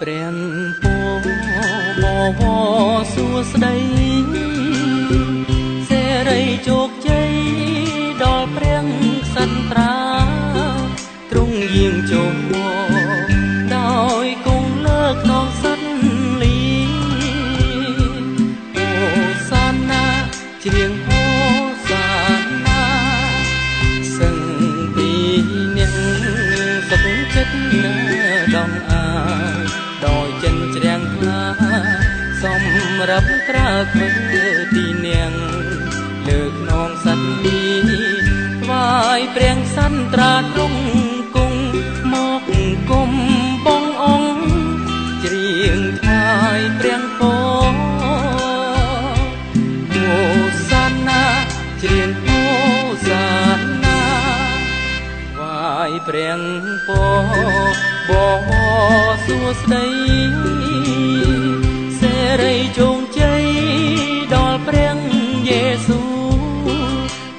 ព្រះពោបវសួស្ដីសេរីជោគជ័យដល់ព្រះសន្ត្រាទ្រង់យាងចូលដោយគង់លើខ្នងសិនលីអូសាណាច្រៀងអូ សម្រាប់ក្រាលធ្វើទីនាងលើខ្នងសត្វនេះថ្វាយព្រះសន្ត្រាទ្រង់គង់មកគុំបងអង្គច្រៀងថ្វាយព្រះពរអូសាណាច្រៀងអូសាណាថ្វាយព្រះពរបសួស្ដីសេ រីជោគជ័យដល់ព្រះយេស៊ូ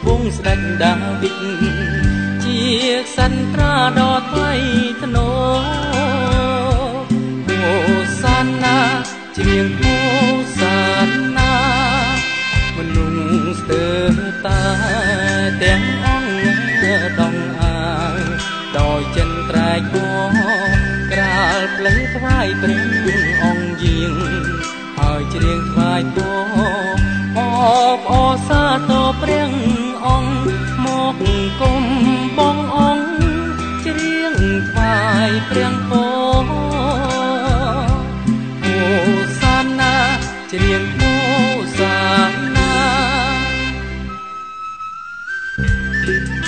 វងស្ដេចដាវីតជាសន្ត្រាដ៏ថ្លៃថ្នូរអូសាណាច្រៀងអូសាណាមនុស្សស្ទើរតាទាំងអង្គដងអាដោយចិនត្រែកពោក្រាលផ្លូវថ្វាយព្រះអង្គយាង អបអសាទរព្រះអង្គមកគុំបងអង្គច្រៀងថ្វាយព្រះពោអូសាណាច្រៀងអូសាណាថ្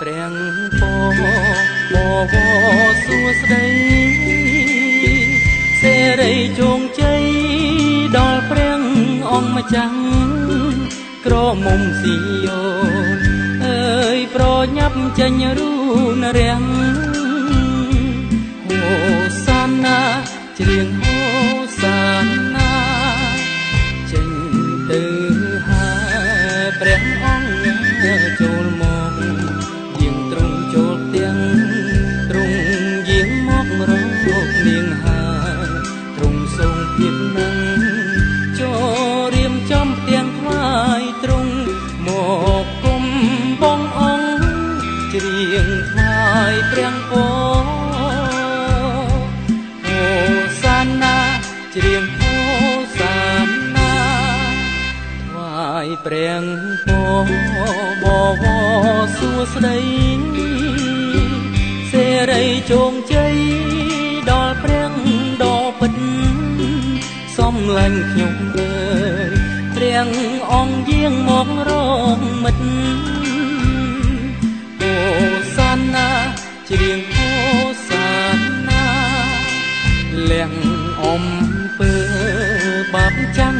ព្រះពរបវសួស្ដីសេរីជោគជ័យដល់ព្រះអង្គម្ចាស់ក្រមុំស៊ីយោនអើយប្រញាប់ចេញរូនរាំងអូសាណាច្រៀងអូសាណាចេញទៅហាព្រះ យព្រះពរអូសាណាច្រៀងអូសាណាថ្វាយព្រះពរបវសួស្ដីសេរីជោគជ័យដល់ព្រះដ៏ពិតសំឡាញ់ខ្ញុំអើយព្រះអង្គយាងមករកមិត្ត ច្រៀងអូសាណាលះអំពើបាបចាំង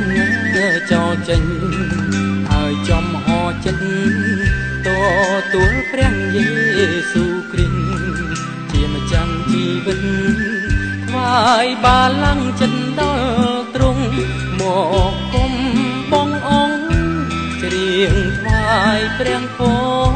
ចោលចេញហើយចំហចិត្តតទួលព្រះយេស៊ូគ្រីស្ទជាម្ចាំងជីវិតថ្វាយបាលាំងចិត្តដល់ទ្រង់មកគុំបងអង្គច្រៀងថ្វាយព្រះពរ